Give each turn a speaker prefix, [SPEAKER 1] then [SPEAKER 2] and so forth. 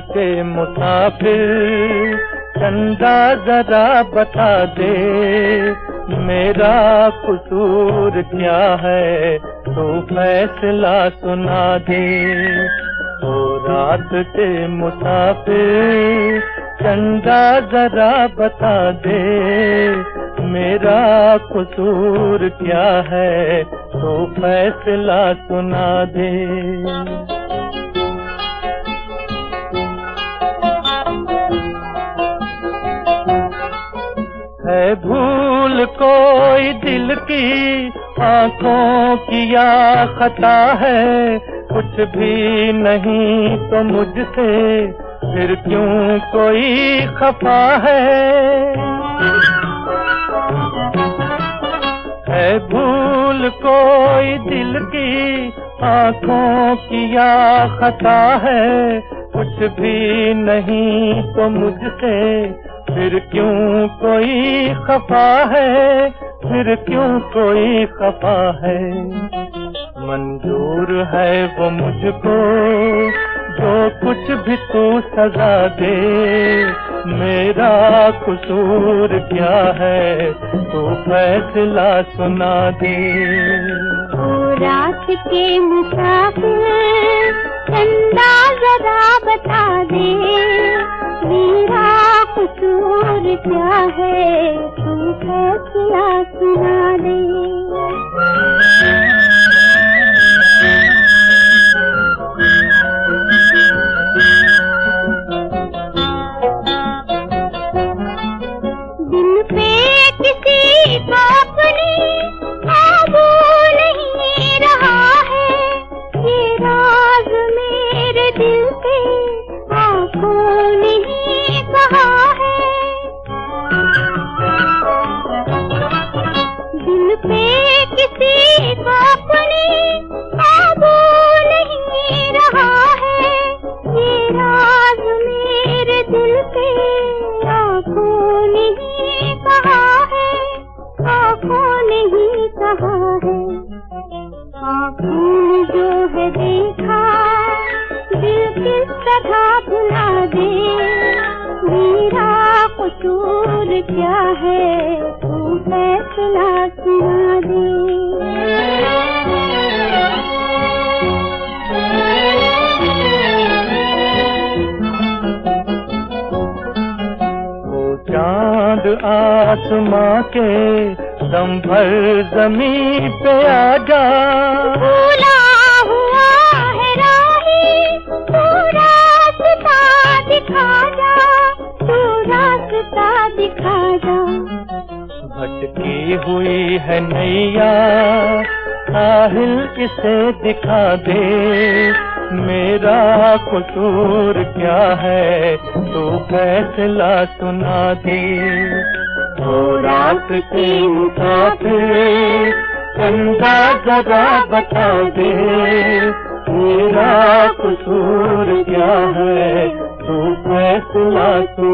[SPEAKER 1] के मुसाफिर, चंदा जरा बता दे, मेरा कसूर क्या है? तो फैसला सुना दे। तो रात के मुसाफिर, चंदा जरा बता दे, मेरा कसूर क्या है? तो फैसला सुना दे। है भूल कोई दिल की आँखों की या खता है। कुछ भी नहीं तो मुझसे फिर क्यों कोई खफा है? है भूल कोई दिल की आँखों की या खता है। कुछ भी नहीं तो मुझसे फिर क्यों कोई खफा है? फिर क्यों कोई खफा है? मंजूर है वो मुझको, जो कुछ भी तू सजा दे। मेरा कसूर क्या है? तू फैसला सुना दे।
[SPEAKER 2] रात के मुसाफिर चंदा जरा बता दे। क्या है? तू क्या सुना पे किसी को अपनी नहीं रहा है। ये राज मेरे दिल के आँखों ने कहा है। आँखों ने कहा है। आँखों जो है देखा, दिल किस तरह भुला दे। मेरा कसूर क्या है?
[SPEAKER 1] आसमां के दम जमी पे आ जा। भटकी हुई है नैया। साहिल इसे दिखा दे। मेरा कसूर क्या है? तू फैसला सुना दे। तो रात के मुसाफिर जरा बता दे। मेरा कसूर क्या है? तू फैसला सुना